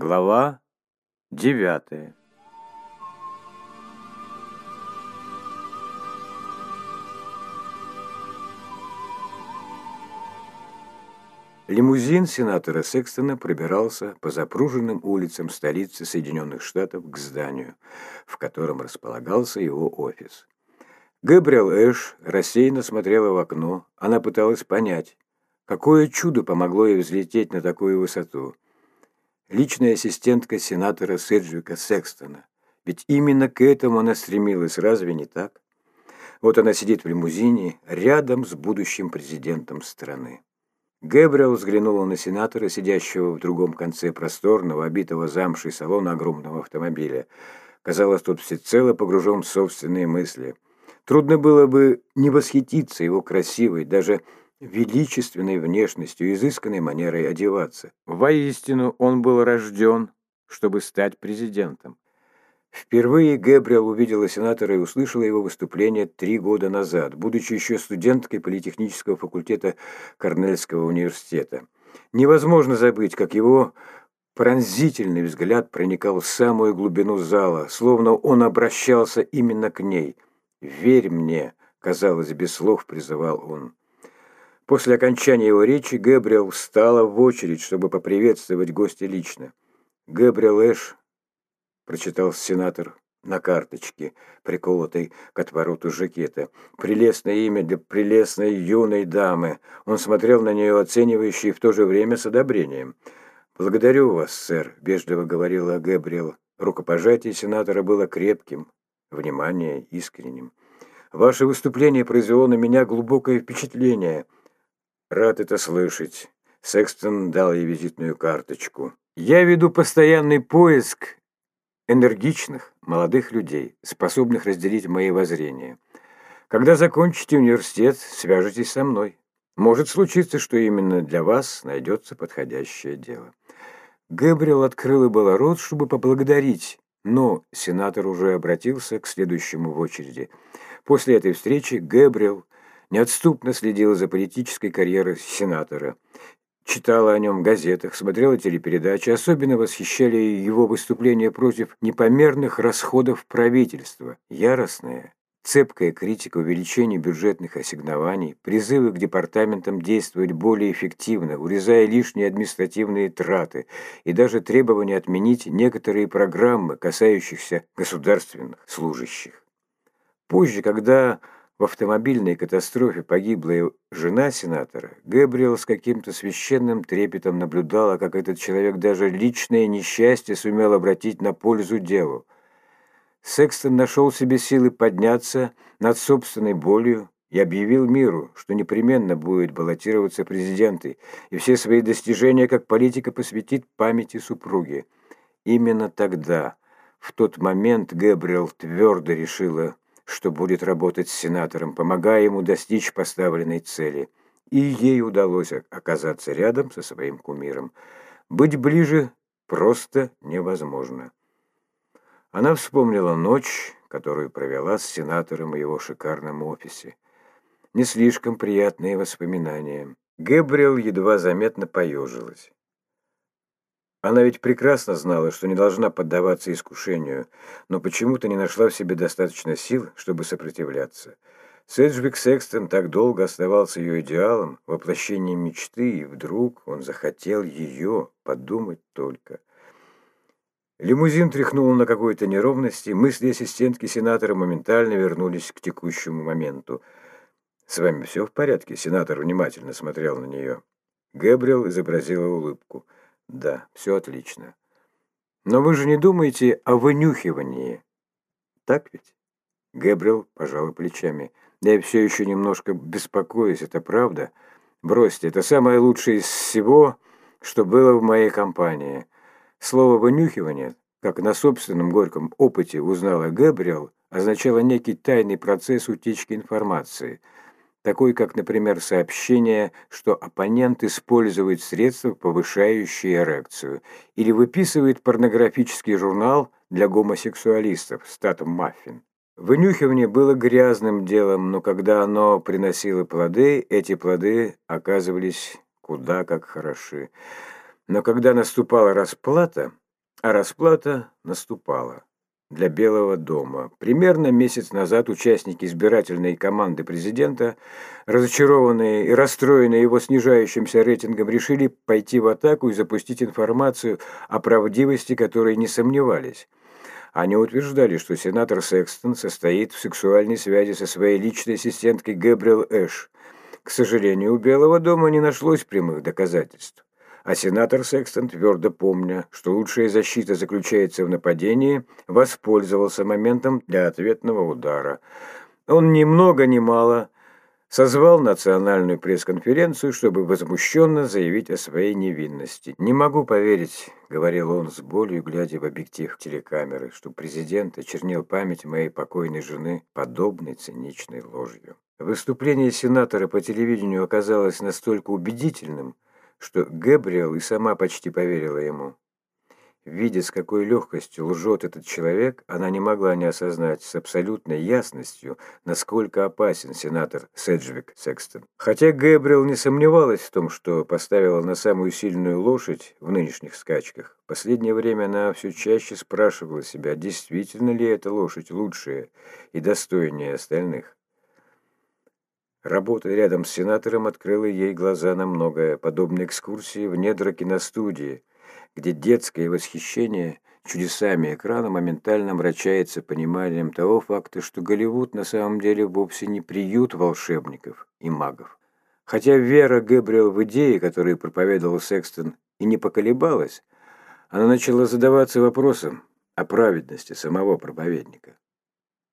Глава девятая Лимузин сенатора Секстона пробирался по запруженным улицам столицы Соединенных Штатов к зданию, в котором располагался его офис. Гэбриэл Эш рассеянно смотрела в окно. Она пыталась понять, какое чудо помогло ей взлететь на такую высоту – личная ассистентка сенатора Седжвика Секстона. Ведь именно к этому она стремилась, разве не так? Вот она сидит в лимузине рядом с будущим президентом страны. Гэбриэл взглянула на сенатора, сидящего в другом конце просторного, обитого замшей салона огромного автомобиля. Казалось, тот всецело погружен в собственные мысли. Трудно было бы не восхититься его красивой, даже величественной внешностью, изысканной манерой одеваться. Воистину, он был рожден, чтобы стать президентом. Впервые Гэбриэл увидела сенатора и услышала его выступление три года назад, будучи еще студенткой политехнического факультета Корнельского университета. Невозможно забыть, как его пронзительный взгляд проникал в самую глубину зала, словно он обращался именно к ней. «Верь мне», — казалось, без слов призывал он. После окончания его речи Гэбриэл встала в очередь, чтобы поприветствовать гостя лично. «Гэбриэл Эш», — прочитал сенатор на карточке, приколотой к отвороту жакета. «Прелестное имя для прелестной юной дамы». Он смотрел на нее оценивающе и в то же время с одобрением. «Благодарю вас, сэр», — вежливо говорила Гэбриэл. Рукопожатие сенатора было крепким, внимание искренним. «Ваше выступление произвело на меня глубокое впечатление». «Рад это слышать». Секстон дал ей визитную карточку. «Я веду постоянный поиск энергичных, молодых людей, способных разделить мои воззрения. Когда закончите университет, свяжитесь со мной. Может случиться, что именно для вас найдется подходящее дело». Гэбриэл открыл было рот, чтобы поблагодарить, но сенатор уже обратился к следующему в очереди. После этой встречи Гэбриэл неотступно следила за политической карьерой сенатора. Читала о нем в газетах, смотрела телепередачи, особенно восхищали его выступления против непомерных расходов правительства. Яростная, цепкая критика увеличения бюджетных ассигнований, призывы к департаментам действовать более эффективно, урезая лишние административные траты и даже требования отменить некоторые программы, касающихся государственных служащих. Позже, когда в автомобильной катастрофе погибла жена сенатора, Гэбриэл с каким-то священным трепетом наблюдала, как этот человек даже личное несчастье сумел обратить на пользу делу. Секстон нашел себе силы подняться над собственной болью и объявил миру, что непременно будет баллотироваться президенты и все свои достижения как политика посвятит памяти супруги. Именно тогда, в тот момент, Гэбриэл твердо решила что будет работать с сенатором, помогая ему достичь поставленной цели. И ей удалось оказаться рядом со своим кумиром. Быть ближе просто невозможно. Она вспомнила ночь, которую провела с сенатором в его шикарном офисе. Не слишком приятные воспоминания. Гэбриэл едва заметно поежилась. Она ведь прекрасно знала, что не должна поддаваться искушению, но почему-то не нашла в себе достаточно сил, чтобы сопротивляться. Седжвик Секстон так долго оставался ее идеалом, воплощением мечты, и вдруг он захотел ее подумать только. Лимузин тряхнул на какой-то неровности, мысли ассистентки сенатора моментально вернулись к текущему моменту. «С вами все в порядке?» Сенатор внимательно смотрел на нее. Гэбриэл изобразила улыбку – да, все отлично. Но вы же не думаете о вынюхивании, так ведь? Гэбриэл пожал плечами. Я все еще немножко беспокоюсь, это правда? Бросьте, это самое лучшее из всего, что было в моей компании. Слово «вынюхивание», как на собственном горьком опыте узнала Гэбриэл, означало некий тайный процесс утечки информации – такой как, например, сообщение, что оппонент использует средства, повышающие эрекцию, или выписывает порнографический журнал для гомосексуалистов «Статум Маффин». Вынюхивание было грязным делом, но когда оно приносило плоды, эти плоды оказывались куда как хороши. Но когда наступала расплата, А расплата наступала для Белого дома. Примерно месяц назад участники избирательной команды президента, разочарованные и расстроенные его снижающимся рейтингом, решили пойти в атаку и запустить информацию о правдивости которой не сомневались. Они утверждали, что сенатор Секстон состоит в сексуальной связи со своей личной ассистенткой Гэбриэл Эш. К сожалению, у Белого дома не нашлось прямых доказательств. А сенатор Секстон, твердо помня, что лучшая защита заключается в нападении, воспользовался моментом для ответного удара. Он ни много ни мало созвал национальную пресс-конференцию, чтобы возмущенно заявить о своей невинности. «Не могу поверить», — говорил он с болью, глядя в объектив телекамеры, что президент очернил память моей покойной жены подобной циничной ложью. Выступление сенатора по телевидению оказалось настолько убедительным, что Гэбриэл и сама почти поверила ему. Видя, с какой легкостью лжет этот человек, она не могла не осознать с абсолютной ясностью, насколько опасен сенатор Седжвик Секстон. Хотя Гэбриэл не сомневалась в том, что поставила на самую сильную лошадь в нынешних скачках, последнее время она все чаще спрашивала себя, действительно ли эта лошадь лучшая и достойнее остальных. Работа рядом с сенатором открыла ей глаза на многое, подобно экскурсии в недра киностудии, где детское восхищение чудесами экрана моментально мрачается пониманием того факта, что Голливуд на самом деле вовсе не приют волшебников и магов. Хотя вера Гэбриэл в идеи, которые проповедовал Секстон, и не поколебалась, она начала задаваться вопросом о праведности самого проповедника.